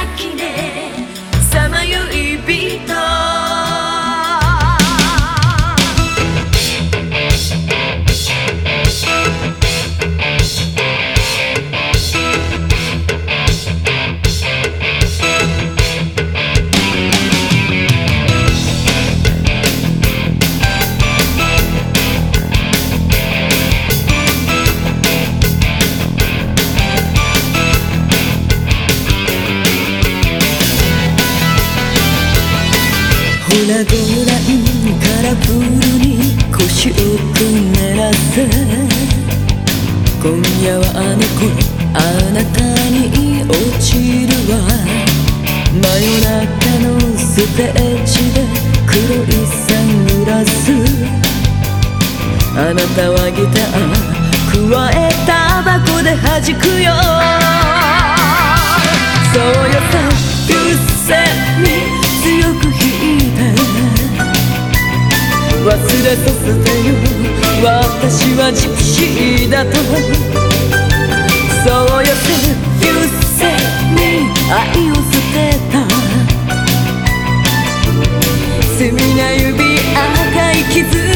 ょ罪な指先でほらごらんカラフルに腰をくねらせ。今夜はあの子あなたに落ちるわ。真夜中のステージで黒いサングラス。あなたはギター加えタバコで弾くよ。そうよれさせてよ。私はジプシーだと。そうよせゆせに愛を捨てた。罪な指赤い傷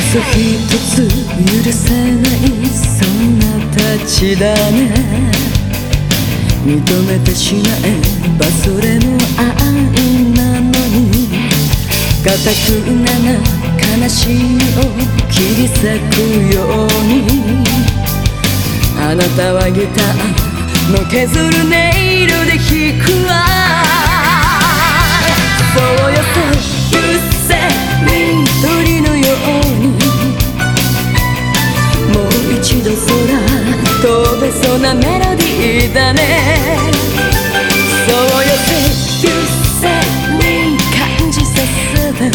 嘘一つ許せないそんなたちだね。認めてしまえばそれも愛なのに。固くなな悲しみを切り裂くように。あなたはギターの削る音色で弾くわ。なメロディーだね。そうよせゆせに感じさせる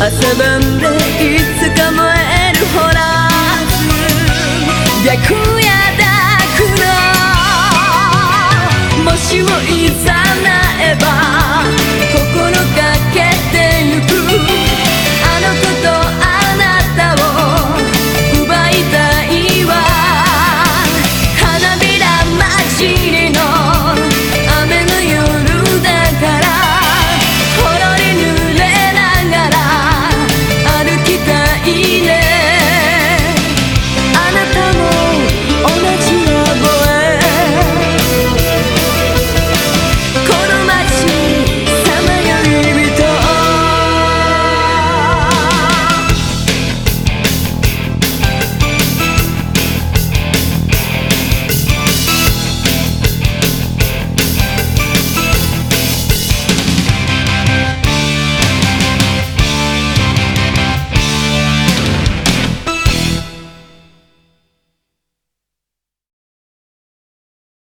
朝晩でいつか燃えるホラー